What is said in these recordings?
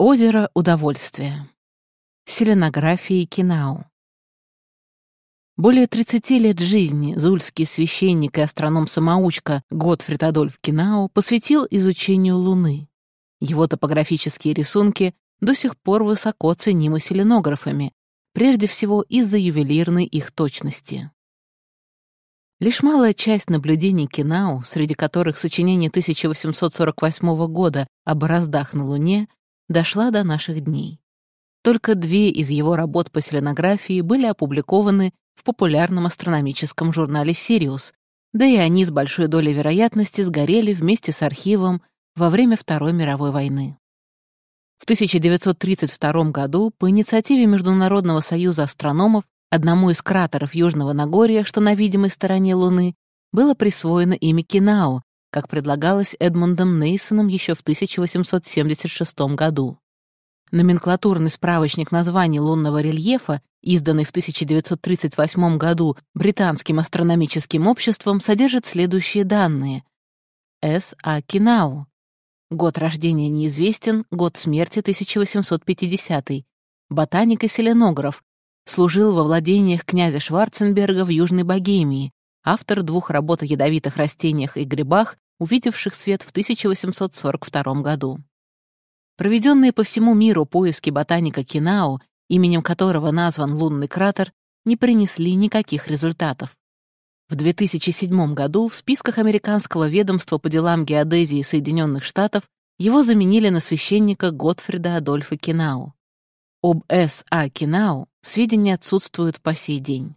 Озеро удовольствия. Селенографии Кинау. Более 30 лет жизни зульский священник и астроном-самоучка Готфрид Адольф Кинау посвятил изучению Луны. Его топографические рисунки до сих пор высоко ценимы селенографами, прежде всего из-за ювелирной их точности. Лишь малая часть наблюдений Кинау, среди которых сочинение 1848 года о бороздах на Луне, дошла до наших дней. Только две из его работ по селенографии были опубликованы в популярном астрономическом журнале «Сириус», да и они с большой долей вероятности сгорели вместе с архивом во время Второй мировой войны. В 1932 году по инициативе Международного союза астрономов Одному из кратеров Южного Нагорья, что на видимой стороне Луны, было присвоено имя Кинау, как предлагалось Эдмундом Нейсоном еще в 1876 году. Номенклатурный справочник названий лунного рельефа, изданный в 1938 году Британским астрономическим обществом, содержит следующие данные. С. А. Кинау. Год рождения неизвестен, год смерти 1850. Ботаник и селенограф, служил во владениях князя Шварценберга в Южной Богемии, автор двух работ о ядовитых растениях и грибах, увидевших свет в 1842 году. Проведенные по всему миру поиски ботаника Кинао, именем которого назван лунный кратер, не принесли никаких результатов. В 2007 году в списках американского ведомства по делам геодезии Соединенных Штатов его заменили на священника Готфрида Адольфа Кинау. Об С.А. Кинау сведения отсутствуют по сей день.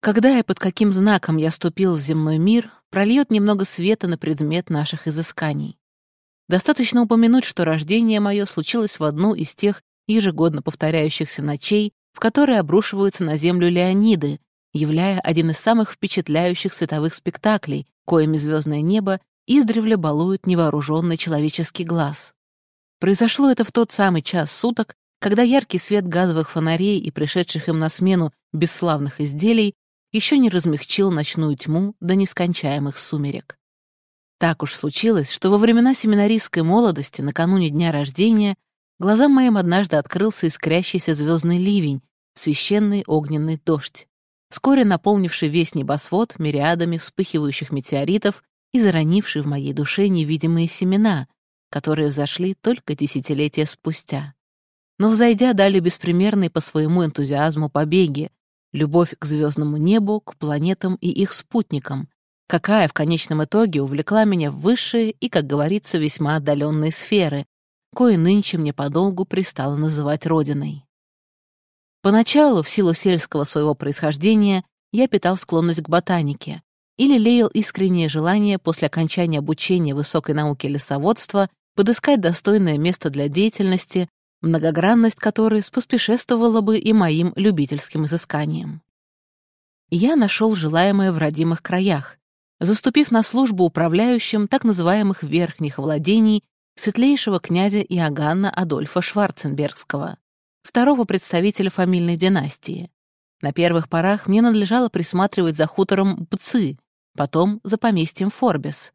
Когда и под каким знаком я ступил в земной мир, прольет немного света на предмет наших изысканий. Достаточно упомянуть, что рождение мое случилось в одну из тех ежегодно повторяющихся ночей, в которые обрушиваются на землю Леониды, являя один из самых впечатляющих световых спектаклей, коими звездное небо издревле балует невооруженный человеческий глаз. Произошло это в тот самый час суток, когда яркий свет газовых фонарей и пришедших им на смену бесславных изделий еще не размягчил ночную тьму до нескончаемых сумерек. Так уж случилось, что во времена семинаристской молодости, накануне дня рождения, глазам моим однажды открылся искрящийся звездный ливень, священный огненный дождь, вскоре наполнивший весь небосвод мириадами вспыхивающих метеоритов и заронивший в моей душе невидимые семена, которые взошли только десятилетия спустя. Но, взойдя, дали беспримерные по своему энтузиазму побеги, любовь к звездному небу, к планетам и их спутникам, какая в конечном итоге увлекла меня в высшие и, как говорится, весьма отдаленные сферы, кое нынче мне подолгу пристало называть родиной. Поначалу, в силу сельского своего происхождения, я питал склонность к ботанике или лелеял искреннее желание после окончания обучения высокой науке лесоводства подыскать достойное место для деятельности, многогранность которой споспешествовала бы и моим любительским изысканиям. Я нашел желаемое в родимых краях, заступив на службу управляющим так называемых верхних владений светлейшего князя Иоганна Адольфа Шварценбергского, второго представителя фамильной династии. На первых порах мне надлежало присматривать за хутором Пцы, потом за поместьем Форбес,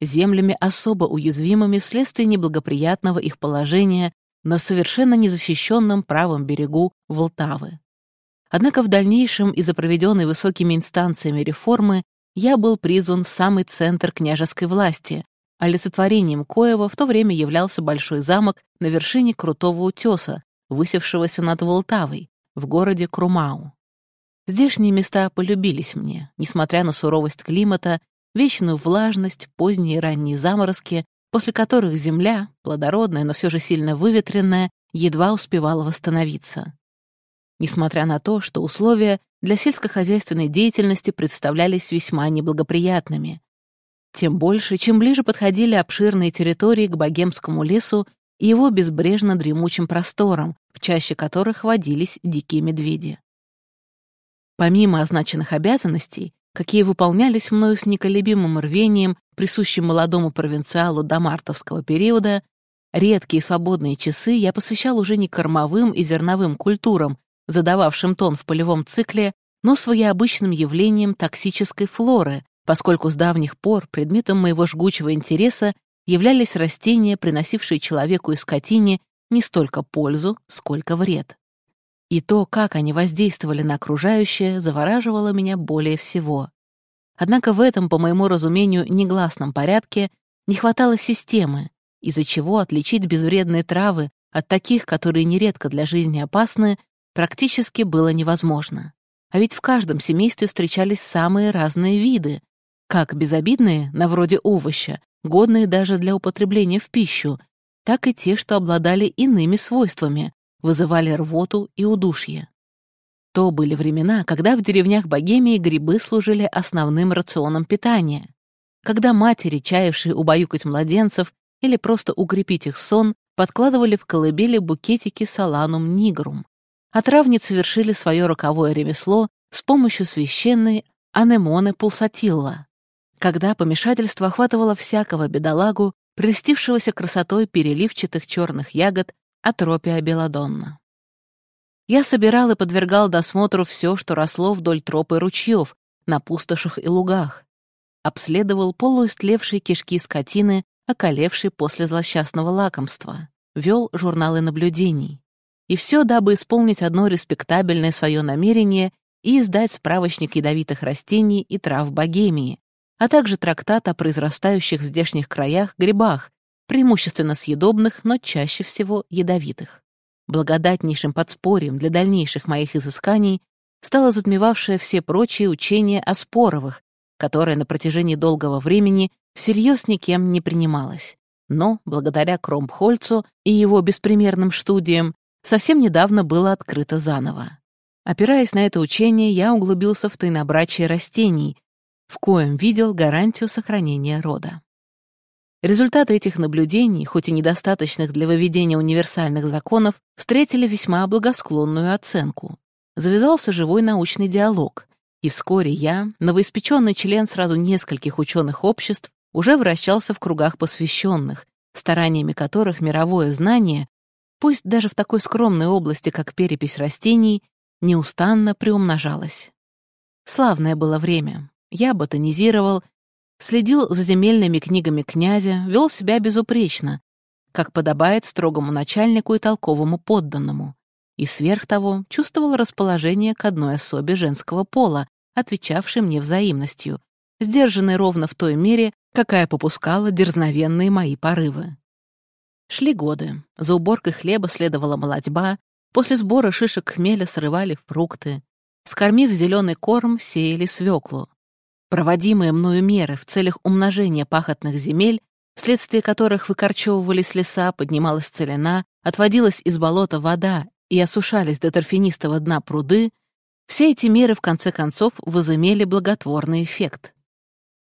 землями особо уязвимыми вследствие неблагоприятного их положения на совершенно незащищенном правом берегу Волтавы. Однако в дальнейшем из-за проведенной высокими инстанциями реформы я был призван в самый центр княжеской власти, олицетворением коего в то время являлся большой замок на вершине крутого утеса, высевшегося над Волтавой, в городе Крумау. Здешние места полюбились мне, несмотря на суровость климата вечную влажность, поздние и ранние заморозки, после которых земля, плодородная, но все же сильно выветренная, едва успевала восстановиться. Несмотря на то, что условия для сельскохозяйственной деятельности представлялись весьма неблагоприятными. Тем больше, чем ближе подходили обширные территории к богемскому лесу и его безбрежно дремучим просторам, в чаще которых водились дикие медведи. Помимо означенных обязанностей, какие выполнялись мною с неколебимым рвением, присущим молодому провинциалу до мартовского периода, редкие свободные часы я посвящал уже не кормовым и зерновым культурам, задававшим тон в полевом цикле, но своеобычным явлением токсической флоры, поскольку с давних пор предметом моего жгучего интереса являлись растения, приносившие человеку и скотине не столько пользу, сколько вред. И то, как они воздействовали на окружающее, завораживало меня более всего. Однако в этом, по моему разумению, негласном порядке не хватало системы, из-за чего отличить безвредные травы от таких, которые нередко для жизни опасны, практически было невозможно. А ведь в каждом семействе встречались самые разные виды, как безобидные, на вроде овоща, годные даже для употребления в пищу, так и те, что обладали иными свойствами, вызывали рвоту и удушье. То были времена, когда в деревнях Богемии грибы служили основным рационом питания, когда матери, чаявшие убаюкать младенцев или просто укрепить их сон, подкладывали в колыбели букетики саланум нигрум, а травницы совершили свое роковое ремесло с помощью священной анемоны пулсатилла, когда помешательство охватывало всякого бедолагу, прельстившегося красотой переливчатых черных ягод Атропия беладонна. Я собирал и подвергал досмотру все, что росло вдоль троп и ручьев, на пустошах и лугах. Обследовал полуистлевшие кишки скотины, околевшей после злосчастного лакомства. Вел журналы наблюдений. И все, дабы исполнить одно респектабельное свое намерение и издать справочник ядовитых растений и трав Богемии, а также трактат о произрастающих в здешних краях грибах, преимущественно съедобных, но чаще всего ядовитых. Благодатнейшим подспорьем для дальнейших моих изысканий стало затмевавшее все прочие учения о споровых, которое на протяжении долгого времени всерьез никем не принималось. Но, благодаря Кромпхольцу и его беспримерным студиям, совсем недавно было открыто заново. Опираясь на это учение, я углубился в тайнобрачие растений, в коем видел гарантию сохранения рода. Результаты этих наблюдений, хоть и недостаточных для выведения универсальных законов, встретили весьма благосклонную оценку. Завязался живой научный диалог, и вскоре я, новоиспеченный член сразу нескольких ученых обществ, уже вращался в кругах посвященных, стараниями которых мировое знание, пусть даже в такой скромной области, как перепись растений, неустанно приумножалось. Славное было время. Я ботанизировал следил за земельными книгами князя, вел себя безупречно, как подобает строгому начальнику и толковому подданному, и сверх того чувствовал расположение к одной особе женского пола, отвечавшей мне взаимностью, сдержанной ровно в той мере, какая попускала дерзновенные мои порывы. Шли годы. За уборкой хлеба следовала молодьба, после сбора шишек хмеля срывали фрукты. Скормив зеленый корм, сеяли свеклу. Проводимые мною меры в целях умножения пахотных земель, вследствие которых выкорчевывались леса, поднималась целина, отводилась из болота вода и осушались до торфянистого дна пруды, все эти меры, в конце концов, возымели благотворный эффект.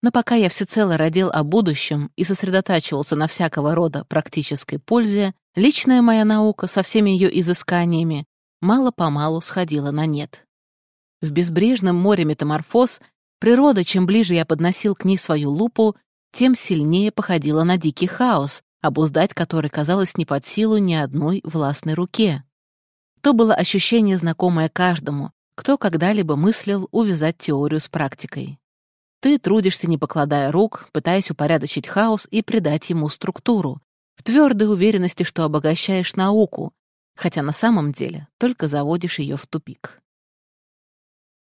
Но пока я всецело родил о будущем и сосредотачивался на всякого рода практической пользе, личная моя наука со всеми ее изысканиями мало-помалу сходила на нет. В безбрежном море метаморфоз Природа, чем ближе я подносил к ней свою лупу, тем сильнее походила на дикий хаос, обуздать который казалось не под силу ни одной властной руке. То было ощущение, знакомое каждому, кто когда-либо мыслил увязать теорию с практикой. Ты трудишься, не покладая рук, пытаясь упорядочить хаос и придать ему структуру, в твердой уверенности, что обогащаешь науку, хотя на самом деле только заводишь ее в тупик.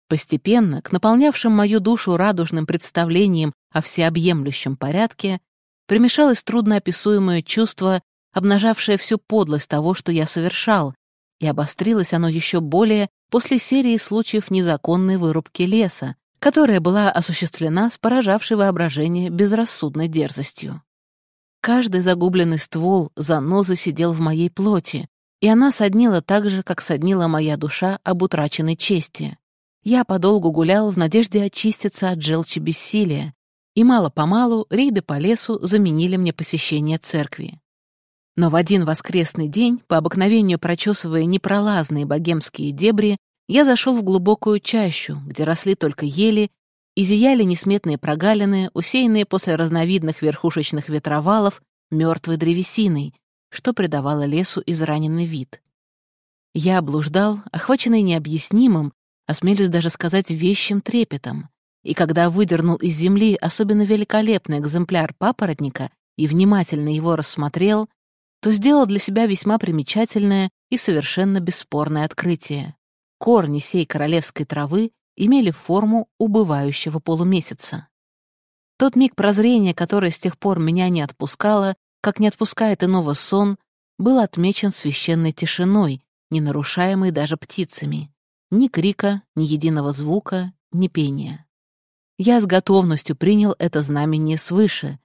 Постепенно, к наполнявшим мою душу радужным представлениям о всеобъемлющем порядке, примешалось трудноописуемое чувство, обнажавшее всю подлость того, что я совершал, и обострилось оно еще более после серии случаев незаконной вырубки леса, которая была осуществлена с поражавшей воображение безрассудной дерзостью. Каждый загубленный ствол занозы сидел в моей плоти, и она соднила так же, как соднила моя душа об утраченной чести. Я подолгу гулял в надежде очиститься от желчи бессилия, и мало-помалу рейды по лесу заменили мне посещение церкви. Но в один воскресный день, по обыкновению прочесывая непролазные богемские дебри, я зашел в глубокую чащу, где росли только ели, и зияли несметные прогалины, усеянные после разновидных верхушечных ветровалов мертвой древесиной, что придавало лесу израненный вид. Я блуждал, охваченный необъяснимым, осмелюсь даже сказать вещим трепетом. И когда выдернул из земли особенно великолепный экземпляр папоротника, и внимательно его рассмотрел, то сделал для себя весьма примечательное и совершенно бесспорное открытие. Корни сей королевской травы имели форму убывающего полумесяца. Тот миг прозрения, который с тех пор меня не отпускало, как не отпускает иного сон, был отмечен священной тишиной, не нарушаемой даже птицами. Ни крика, ни единого звука, ни пения. Я с готовностью принял это знамение свыше,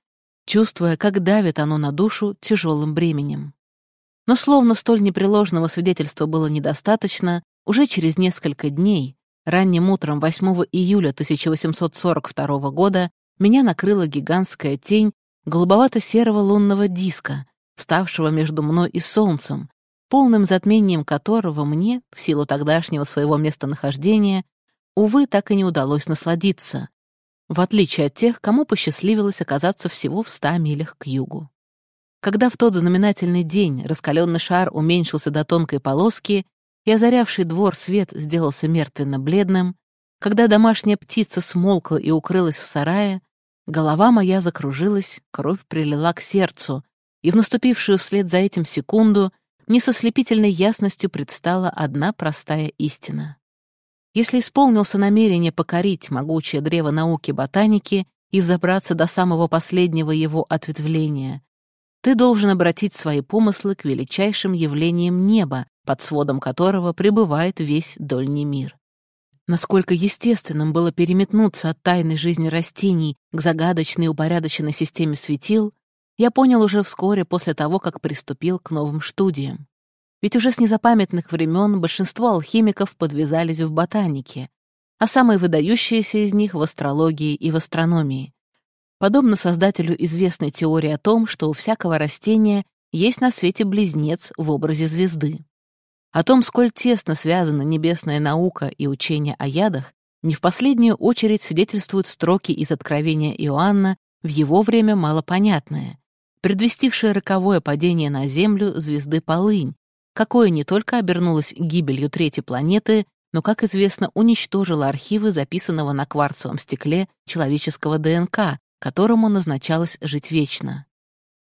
чувствуя, как давит оно на душу тяжелым бременем. Но словно столь непреложного свидетельства было недостаточно, уже через несколько дней, ранним утром 8 июля 1842 года, меня накрыла гигантская тень голубовато-серого лунного диска, вставшего между мной и солнцем, полным затмением которого мне, в силу тогдашнего своего местонахождения, увы, так и не удалось насладиться, в отличие от тех, кому посчастливилось оказаться всего в ста милях к югу. Когда в тот знаменательный день раскаленный шар уменьшился до тонкой полоски и озарявший двор свет сделался мертвенно-бледным, когда домашняя птица смолкла и укрылась в сарае, голова моя закружилась, кровь прилила к сердцу, и в наступившую вслед за этим секунду мне со слепительной ясностью предстала одна простая истина. Если исполнился намерение покорить могучее древо науки ботаники и забраться до самого последнего его ответвления, ты должен обратить свои помыслы к величайшим явлениям неба, под сводом которого пребывает весь дольний мир. Насколько естественным было переметнуться от тайной жизни растений к загадочной упорядоченной системе светил, я понял уже вскоре после того, как приступил к новым студиям. Ведь уже с незапамятных времен большинство алхимиков подвязались в ботанике, а самые выдающиеся из них — в астрологии и в астрономии. Подобно создателю известной теории о том, что у всякого растения есть на свете близнец в образе звезды. О том, сколь тесно связана небесная наука и учение о ядах, не в последнюю очередь свидетельствуют строки из Откровения Иоанна в его время малопонятное, предвестившее роковое падение на Землю звезды Полынь, какое не только обернулось гибелью третьей планеты, но, как известно, уничтожило архивы записанного на кварцевом стекле человеческого ДНК, которому назначалось жить вечно.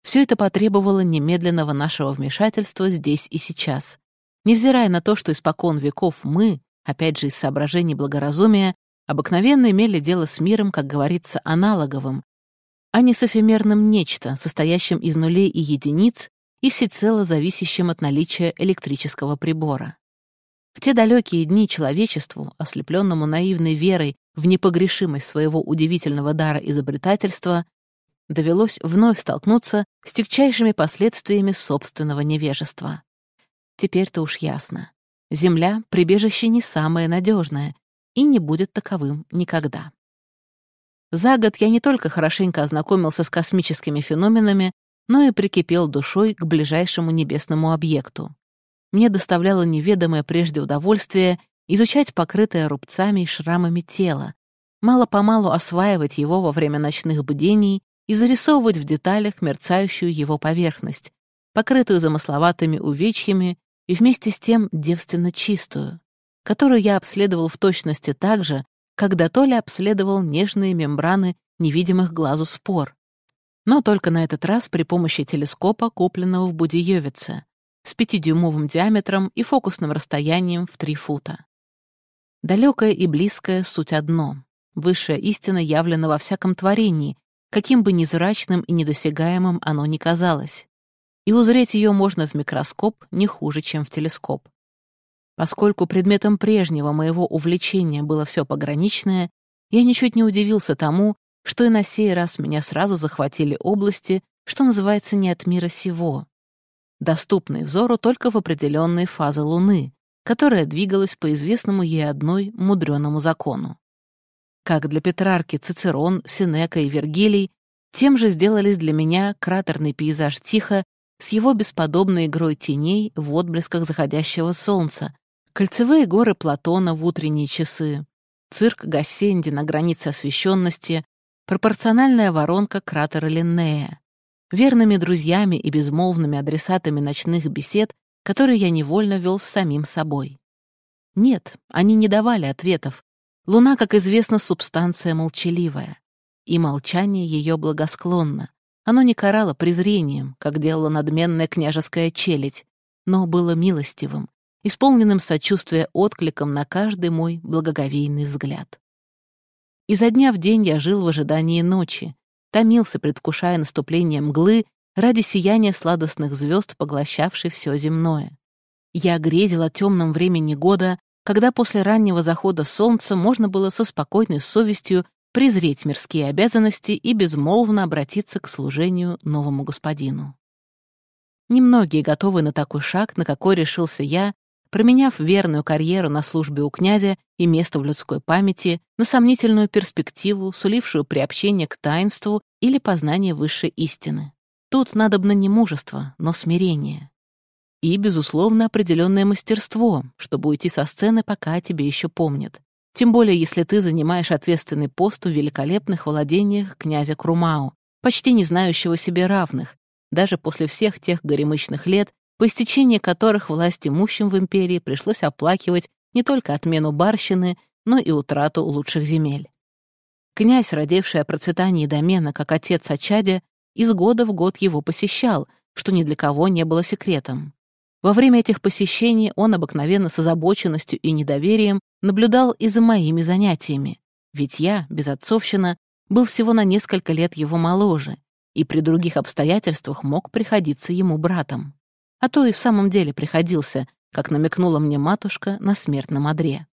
Все это потребовало немедленного нашего вмешательства здесь и сейчас. Невзирая на то, что испокон веков мы, опять же из соображений благоразумия, обыкновенно имели дело с миром, как говорится, аналоговым, а не с эфемерным нечто, состоящим из нулей и единиц и всецело зависящим от наличия электрического прибора. В те далекие дни человечеству, ослепленному наивной верой в непогрешимость своего удивительного дара изобретательства, довелось вновь столкнуться с тягчайшими последствиями собственного невежества. Теперь-то уж ясно. Земля — прибежище не самое надежное и не будет таковым никогда. За год я не только хорошенько ознакомился с космическими феноменами, но и прикипел душой к ближайшему небесному объекту. Мне доставляло неведомое прежде удовольствие изучать покрытое рубцами и шрамами тело, мало-помалу осваивать его во время ночных бдений и зарисовывать в деталях мерцающую его поверхность, покрытую замысловатыми увечьями и вместе с тем девственно чистую, которую я обследовал в точности так же, когда то ли обследовал нежные мембраны невидимых глазу спор, но только на этот раз при помощи телескопа, купленного в Будиевице, с пятидюймовым диаметром и фокусным расстоянием в три фута. Далекое и близкое — суть одно. Высшая истина явлена во всяком творении, каким бы незрачным и недосягаемым оно ни казалось. И узреть ее можно в микроскоп не хуже, чем в телескоп. Поскольку предметом прежнего моего увлечения было все пограничное, я ничуть не удивился тому, что и на сей раз меня сразу захватили области, что называется не от мира сего, доступные взору только в определенные фазы Луны, которая двигалась по известному ей одной мудреному закону. Как для Петрарки Цицерон, Синека и Вергилий, тем же сделались для меня кратерный пейзаж Тихо с его бесподобной игрой теней в отблесках заходящего солнца, кольцевые горы Платона в утренние часы, цирк Гассенди на границе освещенности, пропорциональная воронка кратера Линнея, верными друзьями и безмолвными адресатами ночных бесед, которые я невольно вел с самим собой. Нет, они не давали ответов. Луна, как известно, субстанция молчаливая, и молчание ее благосклонно, Оно не карало презрением, как делала надменная княжеская челядь, но было милостивым, исполненным сочувствия откликом на каждый мой благоговейный взгляд. Изо дня в день я жил в ожидании ночи, томился, предвкушая наступление мглы ради сияния сладостных звезд, поглощавшей все земное. Я грезил о темном времени года, когда после раннего захода солнца можно было со спокойной совестью презреть мирские обязанности и безмолвно обратиться к служению новому господину. Немногие готовы на такой шаг, на какой решился я, променяв верную карьеру на службе у князя и место в людской памяти на сомнительную перспективу, сулившую приобщение к таинству или познание высшей истины. Тут надобно не мужество, но смирение. И, безусловно, определенное мастерство, чтобы уйти со сцены, пока тебе еще помнят. Тем более, если ты занимаешь ответственный пост в великолепных владениях князя Крумау, почти не знающего себе равных, даже после всех тех горемычных лет, по истечении которых власть имущим в империи пришлось оплакивать не только отмену барщины, но и утрату лучших земель. Князь, родивший о процветании домена как отец Ачадя, из года в год его посещал, что ни для кого не было секретом. Во время этих посещений он обыкновенно с озабоченностью и недоверием наблюдал и за моими занятиями, ведь я, безотцовщина, был всего на несколько лет его моложе и при других обстоятельствах мог приходиться ему братом. А то и в самом деле приходился, как намекнула мне матушка на смертном одре.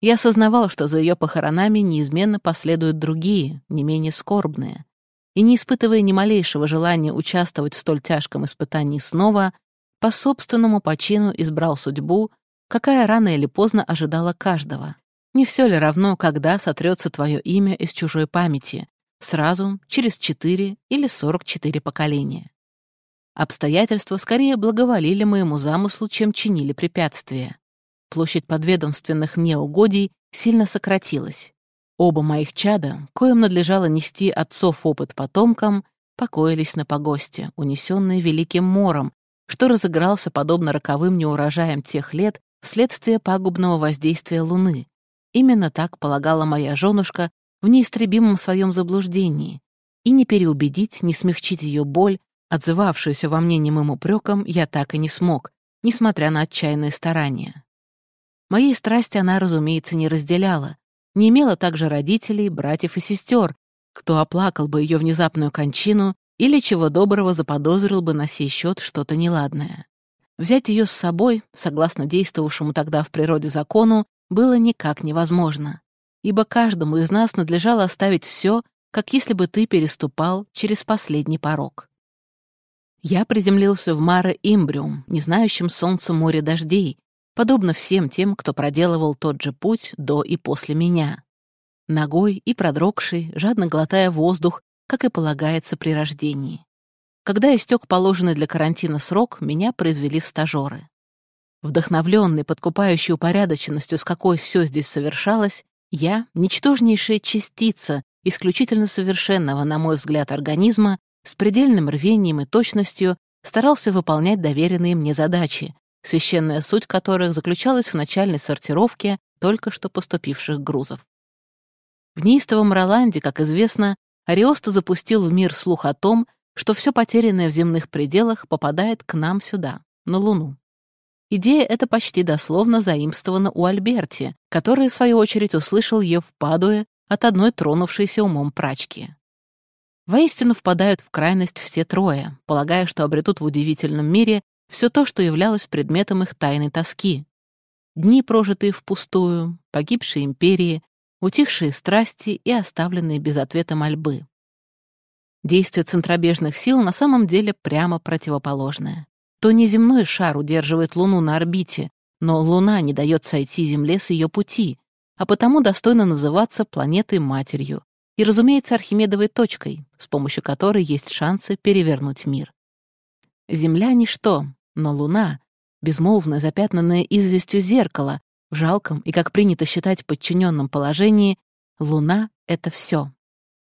Я осознавал, что за ее похоронами неизменно последуют другие, не менее скорбные, и, не испытывая ни малейшего желания участвовать в столь тяжком испытании снова, по собственному почину избрал судьбу, какая рано или поздно ожидала каждого. Не все ли равно, когда сотрется твое имя из чужой памяти, сразу, через четыре или сорок четыре поколения? Обстоятельства скорее благоволили моему замыслу, чем чинили препятствия. Площадь подведомственных мне угодий сильно сократилась. Оба моих чада, коим надлежало нести отцов опыт потомкам, покоились на погосте, унесенные великим мором, что разыгрался подобно роковым неурожаям тех лет вследствие пагубного воздействия Луны. Именно так полагала моя женушка в неистребимом своем заблуждении. И не переубедить, не смягчить ее боль, отзывавшуюся во мне немым упреком, я так и не смог, несмотря на отчаянные старания. Моей страсти она, разумеется, не разделяла, не имела также родителей, братьев и сестер, кто оплакал бы ее внезапную кончину или чего доброго заподозрил бы на сей счет что-то неладное. Взять ее с собой, согласно действовавшему тогда в природе закону, было никак невозможно, ибо каждому из нас надлежало оставить все, как если бы ты переступал через последний порог. Я приземлился в Маре Имбриум, не знающем солнца моря дождей, подобно всем тем, кто проделывал тот же путь до и после меня. Ногой и продрогший, жадно глотая воздух, как и полагается при рождении. Когда истек положенный для карантина срок, меня произвели в стажеры. Вдохновленный, подкупающей упорядоченностью, с какой все здесь совершалось, я, ничтожнейшая частица, исключительно совершенного, на мой взгляд, организма, с предельным рвением и точностью старался выполнять доверенные мне задачи, священная суть которых заключалась в начальной сортировке только что поступивших грузов. В неистовом Роланде, как известно, Ариоста запустил в мир слух о том, что все потерянное в земных пределах попадает к нам сюда, на Луну. Идея эта почти дословно заимствована у Альберти, который, в свою очередь, услышал ее в Падуе от одной тронувшейся умом прачки. Воистину впадают в крайность все трое, полагая, что обретут в удивительном мире все то, что являлось предметом их тайной тоски. Дни, прожитые впустую, погибшие империи, утихшие страсти и оставленные без ответа мольбы. Действие центробежных сил на самом деле прямо противоположное. То не земной шар удерживает Луну на орбите, но Луна не дает сойти Земле с ее пути, а потому достойно называться планетой-матерью и, разумеется, Архимедовой точкой, с помощью которой есть шансы перевернуть мир. Земля — ничто, но Луна — безмолвно запятнанное известью зеркало, в жалком и, как принято считать, подчиненном положении Луна — это все.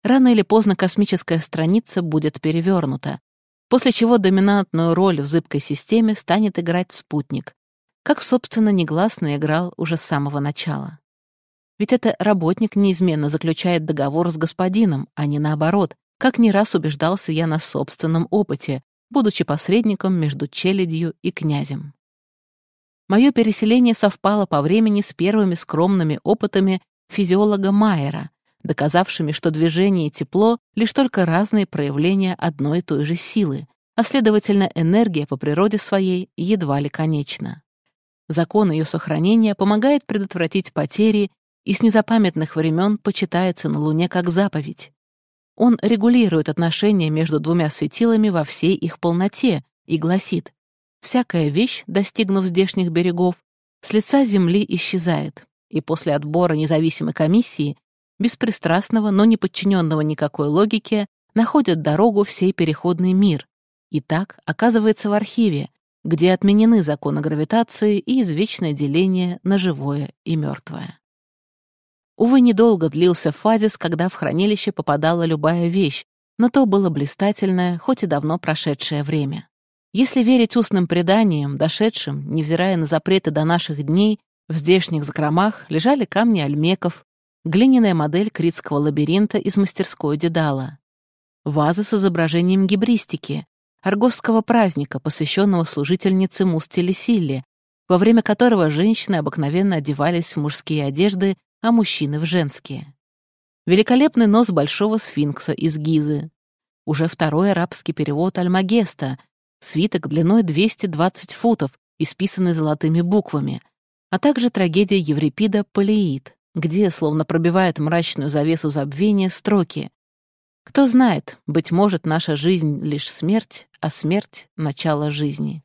Рано или поздно космическая страница будет перевернута, после чего доминантную роль в зыбкой системе станет играть спутник, как, собственно, негласно играл уже с самого начала. Ведь это работник неизменно заключает договор с господином, а не наоборот, как не раз убеждался я на собственном опыте, будучи посредником между челядью и князем. Мое переселение совпало по времени с первыми скромными опытами физиолога Майера, доказавшими, что движение и тепло — лишь только разные проявления одной и той же силы, а, следовательно, энергия по природе своей едва ли конечна. Закон ее сохранения помогает предотвратить потери и с незапамятных времен почитается на Луне как заповедь. Он регулирует отношения между двумя светилами во всей их полноте и гласит Всякая вещь, достигнув здешних берегов, с лица земли исчезает, и после отбора независимой комиссии, беспристрастного, но не подчиненного никакой логике, находят дорогу в сей переходный мир, и так оказывается в архиве, где отменены законы гравитации и извечное деление на живое и мертвое. Увы, недолго длился фазис, когда в хранилище попадала любая вещь, но то было блистательное, хоть и давно прошедшее время. Если верить устным преданиям, дошедшим, невзирая на запреты до наших дней, в здешних закромах лежали камни альмеков, глиняная модель критского лабиринта из мастерской Дедала, вазы с изображением гибристики, аргосского праздника, посвященного служительнице Мустелесилле, во время которого женщины обыкновенно одевались в мужские одежды, а мужчины — в женские. Великолепный нос большого сфинкса из Гизы. Уже второй арабский перевод Альмагеста, свиток длиной 220 футов, исписанный золотыми буквами, а также трагедия Еврипида «Полеид», где, словно пробивает мрачную завесу забвения, строки «Кто знает, быть может, наша жизнь — лишь смерть, а смерть — начало жизни».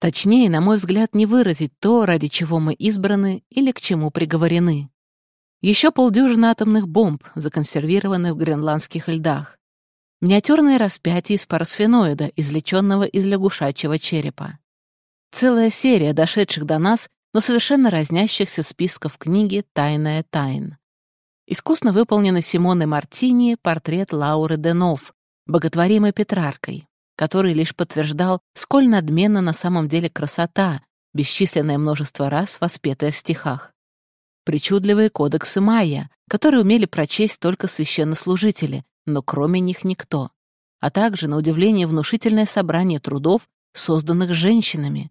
Точнее, на мой взгляд, не выразить то, ради чего мы избраны или к чему приговорены. Еще полдюжины атомных бомб, законсервированных в гренландских льдах, Миниатюрное распятие из парасфеноида, извлеченного из лягушачьего черепа. Целая серия дошедших до нас, но совершенно разнящихся списков книги «Тайная тайн». Искусно выполненный Симоной Мартини портрет Лауры Денов, боготворимой Петраркой, который лишь подтверждал, сколь надменна на самом деле красота, бесчисленное множество раз воспетая в стихах. Причудливые кодексы майя, которые умели прочесть только священнослужители, но кроме них никто, а также, на удивление, внушительное собрание трудов, созданных женщинами.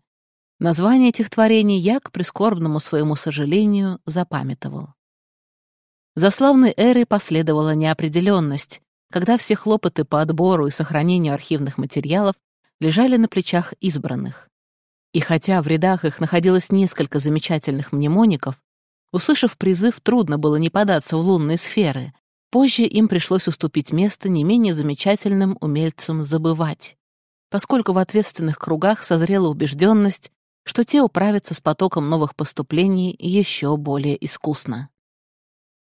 Название этих творений я, к прискорбному своему сожалению, запамятовал. За славной эрой последовала неопределенность, когда все хлопоты по отбору и сохранению архивных материалов лежали на плечах избранных. И хотя в рядах их находилось несколько замечательных мнемоников, услышав призыв, трудно было не податься в лунные сферы, Позже им пришлось уступить место не менее замечательным умельцам забывать, поскольку в ответственных кругах созрела убежденность, что те управятся с потоком новых поступлений еще более искусно.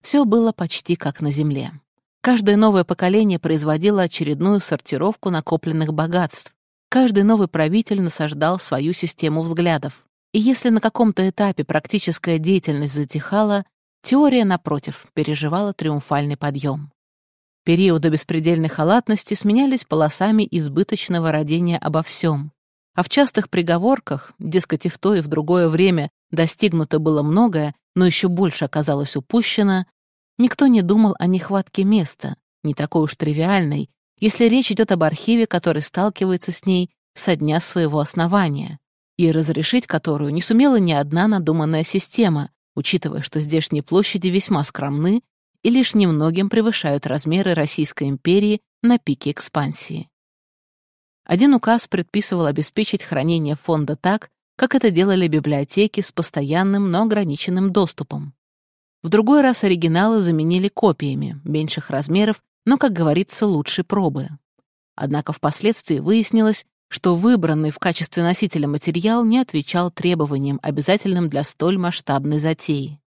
Все было почти как на Земле. Каждое новое поколение производило очередную сортировку накопленных богатств. Каждый новый правитель насаждал свою систему взглядов. И если на каком-то этапе практическая деятельность затихала, Теория, напротив, переживала триумфальный подъем. Периоды беспредельной халатности сменялись полосами избыточного родения обо всем. А в частых приговорках, дескать, и в то, и в другое время достигнуто было многое, но еще больше оказалось упущено, никто не думал о нехватке места, не такой уж тривиальной, если речь идет об архиве, который сталкивается с ней со дня своего основания, и разрешить которую не сумела ни одна надуманная система, учитывая, что здешние площади весьма скромны и лишь немногим превышают размеры Российской империи на пике экспансии. Один указ предписывал обеспечить хранение фонда так, как это делали библиотеки с постоянным, но ограниченным доступом. В другой раз оригиналы заменили копиями, меньших размеров, но, как говорится, лучшей пробы. Однако впоследствии выяснилось, что выбранный в качестве носителя материал не отвечал требованиям, обязательным для столь масштабной затеи.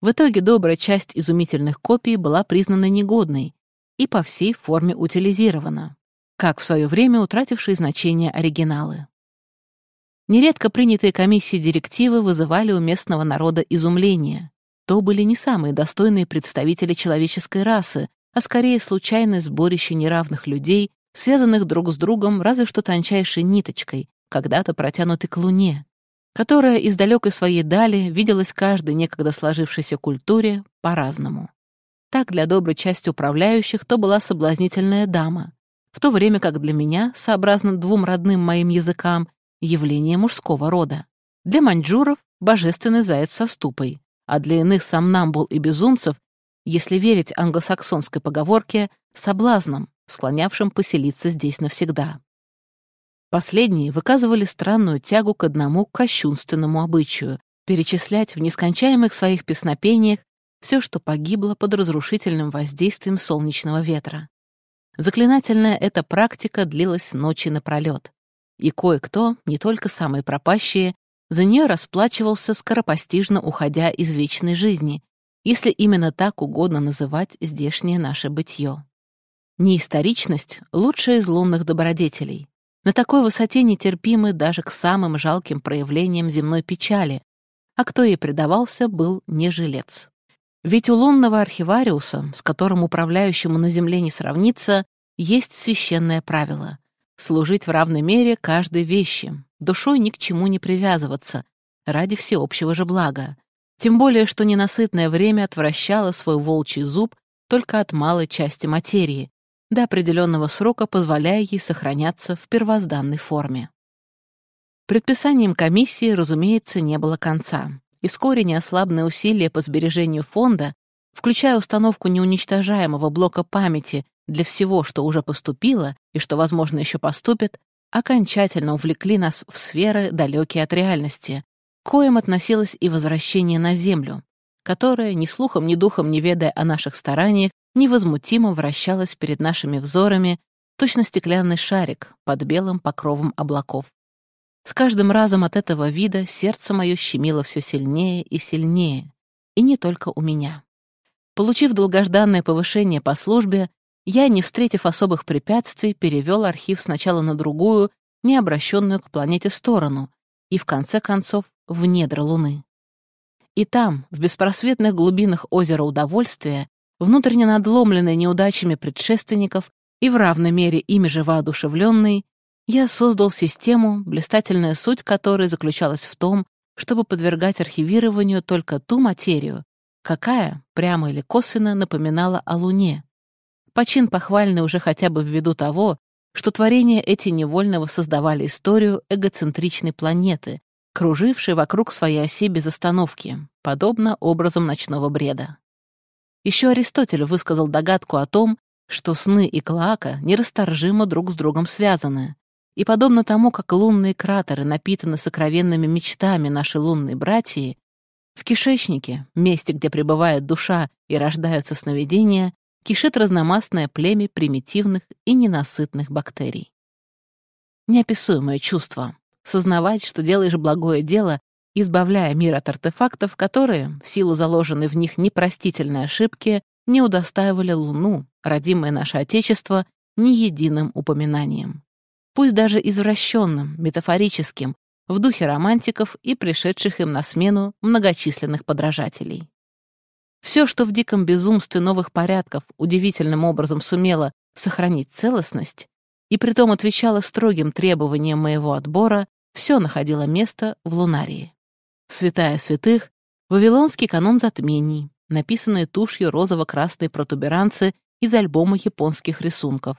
В итоге добрая часть изумительных копий была признана негодной и по всей форме утилизирована, как в свое время утратившие значение оригиналы. Нередко принятые комиссии директивы вызывали у местного народа изумление. То были не самые достойные представители человеческой расы, а скорее случайное сборище неравных людей, связанных друг с другом разве что тончайшей ниточкой, когда-то протянутой к Луне, которая из далекой своей дали виделась каждой некогда сложившейся культуре по-разному. Так для доброй части управляющих то была соблазнительная дама, в то время как для меня, сообразно двум родным моим языкам, явление мужского рода. Для маньчжуров — божественный заяц со ступой, а для иных сомнамбул и безумцев, если верить англосаксонской поговорке, соблазном, склонявшим поселиться здесь навсегда. Последние выказывали странную тягу к одному кощунственному обычаю — перечислять в нескончаемых своих песнопениях все, что погибло под разрушительным воздействием солнечного ветра. Заклинательная эта практика длилась ночи напролет, и кое-кто, не только самые пропащие, за нее расплачивался, скоропостижно уходя из вечной жизни, если именно так угодно называть здешнее наше бытие. Неисторичность — лучшая из лунных добродетелей. На такой высоте нетерпимы даже к самым жалким проявлениям земной печали, а кто ей предавался, был не жилец. Ведь у лунного архивариуса, с которым управляющему на земле не сравнится, есть священное правило — служить в равной мере каждой вещи, душой ни к чему не привязываться, ради всеобщего же блага. Тем более, что ненасытное время отвращало свой волчий зуб только от малой части материи, до определенного срока позволяя ей сохраняться в первозданной форме. Предписанием комиссии, разумеется, не было конца, и вскоре неослабные усилия по сбережению фонда, включая установку неуничтожаемого блока памяти для всего, что уже поступило и что, возможно, еще поступит, окончательно увлекли нас в сферы, далекие от реальности, коим относилось и возвращение на Землю, которое, ни слухом, ни духом не ведая о наших стараниях, невозмутимо вращалась перед нашими взорами, точно стеклянный шарик под белым покровом облаков. С каждым разом от этого вида сердце мое щемило все сильнее и сильнее, и не только у меня. Получив долгожданное повышение по службе, я, не встретив особых препятствий, перевел архив сначала на другую, не обращенную к планете сторону, и в конце концов в недра Луны. И там, в беспросветных глубинах озера удовольствия, внутренне надломленный неудачами предшественников и в равной мере ими же воодушевленный, я создал систему, блистательная суть которой заключалась в том, чтобы подвергать архивированию только ту материю, какая, прямо или косвенно, напоминала о Луне. Почин похвальный уже хотя бы ввиду того, что творения эти невольно воссоздавали историю эгоцентричной планеты, кружившей вокруг своей оси без остановки, подобно образом ночного бреда. Еще Аристотель высказал догадку о том, что сны и клоака нерасторжимо друг с другом связаны, и подобно тому, как лунные кратеры напитаны сокровенными мечтами нашей лунной братьи, в кишечнике, месте, где пребывает душа и рождаются сновидения, кишит разномастное племя примитивных и ненасытных бактерий. Неописуемое чувство — сознавать, что делаешь благое дело избавляя мир от артефактов, которые, в силу заложенной в них непростительной ошибки, не удостаивали Луну, родимое наше Отечество, ни единым упоминанием. Пусть даже извращенным, метафорическим, в духе романтиков и пришедших им на смену многочисленных подражателей. Все, что в диком безумстве новых порядков удивительным образом сумело сохранить целостность, и притом отвечало строгим требованиям моего отбора, все находило место в лунарии. Святая святых — вавилонский канон затмений, написанный тушью розово-красной протуберанцы из альбома японских рисунков.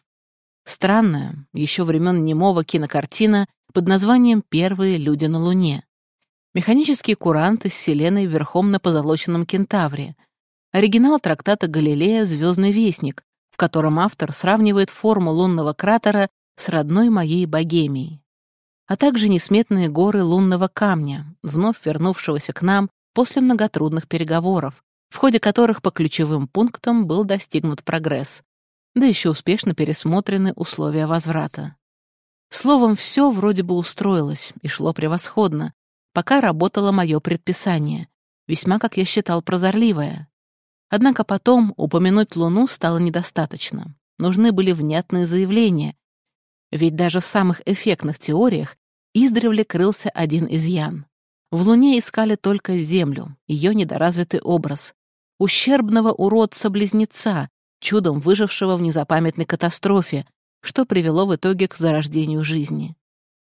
Странная, еще времен немого кинокартина под названием «Первые люди на Луне». Механические куранты с Селеной верхом на позолоченном кентавре. Оригинал трактата Галилея «Звездный вестник», в котором автор сравнивает форму лунного кратера с родной моей Богемией а также несметные горы лунного камня, вновь вернувшегося к нам после многотрудных переговоров, в ходе которых по ключевым пунктам был достигнут прогресс, да еще успешно пересмотрены условия возврата. Словом, все вроде бы устроилось и шло превосходно, пока работало мое предписание, весьма, как я считал, прозорливое. Однако потом упомянуть Луну стало недостаточно. Нужны были внятные заявления, ведь даже в самых эффектных теориях издревле крылся один изъян. В Луне искали только Землю, ее недоразвитый образ. Ущербного уродца-близнеца, чудом выжившего в незапамятной катастрофе, что привело в итоге к зарождению жизни.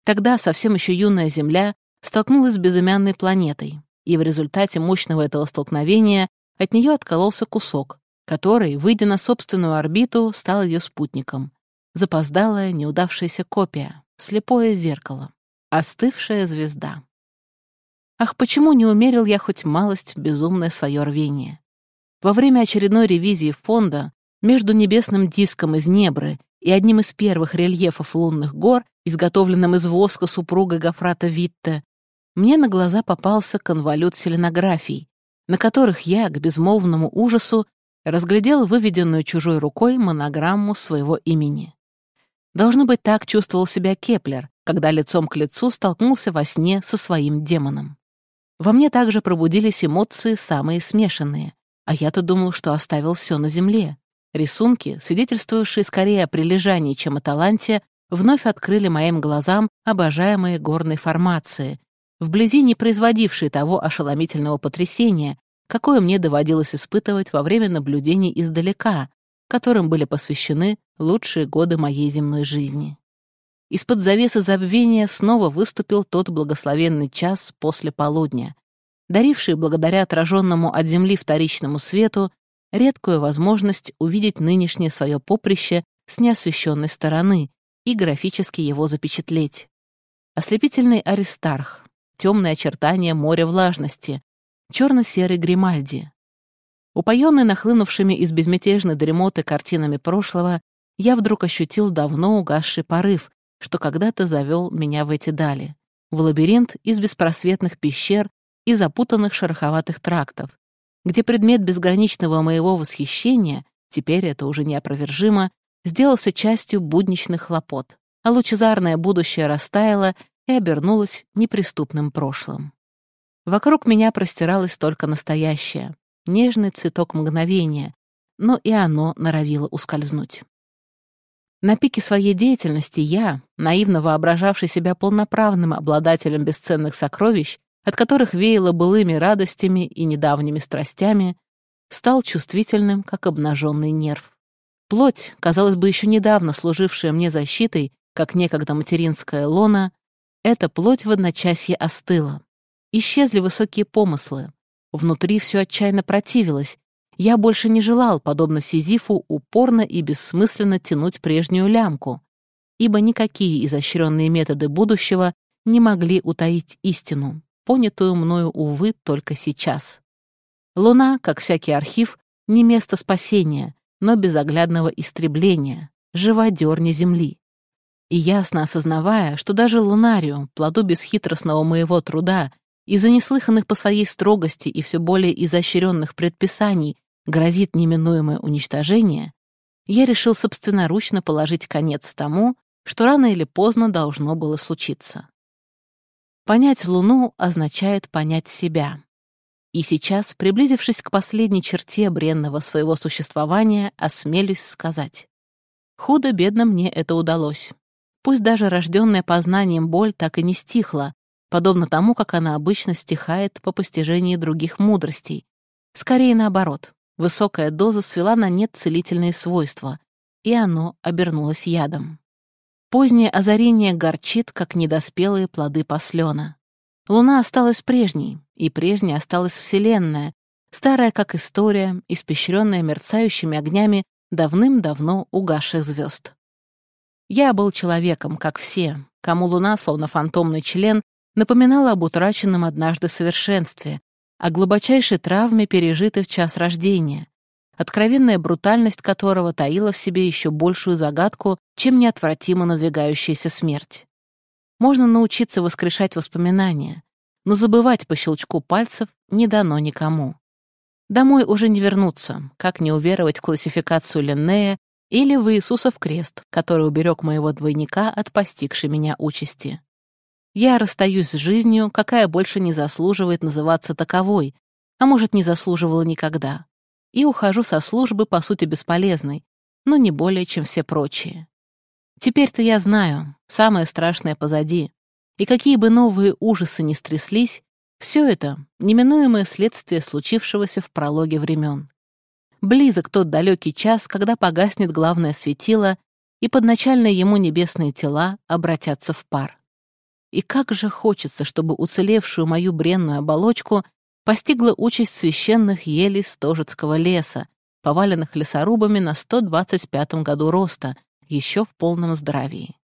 Тогда совсем еще юная Земля столкнулась с безымянной планетой, и в результате мощного этого столкновения от нее откололся кусок, который, выйдя на собственную орбиту, стал ее спутником. Запоздалая, неудавшаяся копия, слепое зеркало, остывшая звезда. Ах, почему не умерил я хоть малость безумное свое рвение? Во время очередной ревизии фонда между небесным диском из Небры и одним из первых рельефов лунных гор, изготовленным из воска супругой гофрата Витте, мне на глаза попался конволют селенографий, на которых я, к безмолвному ужасу, разглядел выведенную чужой рукой монограмму своего имени. Должно быть, так чувствовал себя Кеплер, когда лицом к лицу столкнулся во сне со своим демоном. Во мне также пробудились эмоции самые смешанные, а я-то думал, что оставил все на земле. Рисунки, свидетельствующие скорее о прилежании, чем о таланте, вновь открыли моим глазам обожаемые горные формации, вблизи не производившие того ошеломительного потрясения, какое мне доводилось испытывать во время наблюдений издалека, которым были посвящены лучшие годы моей земной жизни. Из-под завесы забвения снова выступил тот благословенный час после полудня, даривший благодаря отраженному от земли вторичному свету редкую возможность увидеть нынешнее свое поприще с неосвещенной стороны и графически его запечатлеть. Ослепительный Аристарх, темные очертания моря влажности, черно-серый Гримальди. Упоенный нахлынувшими из безмятежной дремоты картинами прошлого, я вдруг ощутил давно угасший порыв, что когда-то завел меня в эти дали, в лабиринт из беспросветных пещер и запутанных шероховатых трактов, где предмет безграничного моего восхищения, теперь это уже неопровержимо, сделался частью будничных хлопот, а лучезарное будущее растаяло и обернулось неприступным прошлым. Вокруг меня простиралось только настоящее, нежный цветок мгновения, но и оно норовило ускользнуть. На пике своей деятельности я, наивно воображавший себя полноправным обладателем бесценных сокровищ, от которых веяло былыми радостями и недавними страстями, стал чувствительным, как обнаженный нерв. Плоть, казалось бы, еще недавно служившая мне защитой, как некогда материнская лона, эта плоть в одночасье остыла. Исчезли высокие помыслы. Внутри все отчаянно противилось, я больше не желал, подобно Сизифу, упорно и бессмысленно тянуть прежнюю лямку, ибо никакие изощренные методы будущего не могли утаить истину, понятую мною, увы, только сейчас. Луна, как всякий архив, не место спасения, но безоглядного истребления, живодерни Земли. И ясно осознавая, что даже лунарию, плоду бесхитростного моего труда, из-за неслыханных по своей строгости и все более изощренных предписаний грозит неминуемое уничтожение, я решил собственноручно положить конец тому, что рано или поздно должно было случиться. Понять Луну означает понять себя. И сейчас, приблизившись к последней черте бренного своего существования, осмелюсь сказать. Худо-бедно мне это удалось. Пусть даже рожденная познанием боль так и не стихла, подобно тому, как она обычно стихает по постижении других мудростей. Скорее наоборот. Высокая доза свела на нет целительные свойства, и оно обернулось ядом. Позднее озарение горчит, как недоспелые плоды послена. Луна осталась прежней, и прежней осталась Вселенная, старая как история, испещренная мерцающими огнями давным-давно угасших звезд. Я был человеком, как все, кому Луна, словно фантомный член, напоминала об утраченном однажды совершенстве, о глубочайшей травме, пережитой в час рождения, откровенная брутальность которого таила в себе еще большую загадку, чем неотвратимо надвигающаяся смерть. Можно научиться воскрешать воспоминания, но забывать по щелчку пальцев не дано никому. Домой уже не вернуться, как не уверовать в классификацию Линнея или в Иисусов крест, который уберег моего двойника от постигшей меня участи. Я расстаюсь с жизнью, какая больше не заслуживает называться таковой, а может, не заслуживала никогда. И ухожу со службы, по сути, бесполезной, но не более, чем все прочие. Теперь-то я знаю, самое страшное позади. И какие бы новые ужасы ни стряслись, все это — неминуемое следствие случившегося в прологе времен. Близок тот далекий час, когда погаснет главное светило, и подначальные ему небесные тела обратятся в пар. И как же хочется, чтобы уцелевшую мою бренную оболочку постигла участь священных елей Стожецкого леса, поваленных лесорубами на 125 году роста, еще в полном здравии.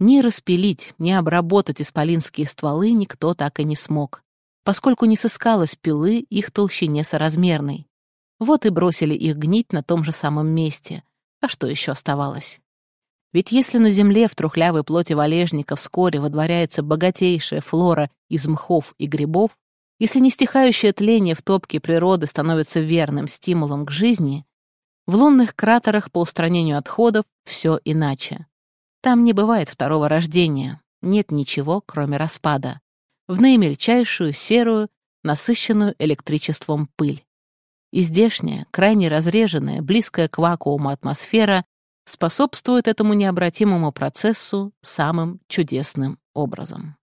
Ни распилить, ни обработать исполинские стволы никто так и не смог, поскольку не сыскалось пилы их толщине соразмерной. Вот и бросили их гнить на том же самом месте. А что еще оставалось? Ведь если на земле в трухлявой плоти валежника вскоре водворяется богатейшая флора из мхов и грибов, если нестихающее тление в топке природы становится верным стимулом к жизни, в лунных кратерах по устранению отходов все иначе. Там не бывает второго рождения, нет ничего, кроме распада. В наимельчайшую, серую, насыщенную электричеством пыль. И здешняя, крайне разреженная, близкая к вакууму атмосфера способствует этому необратимому процессу самым чудесным образом.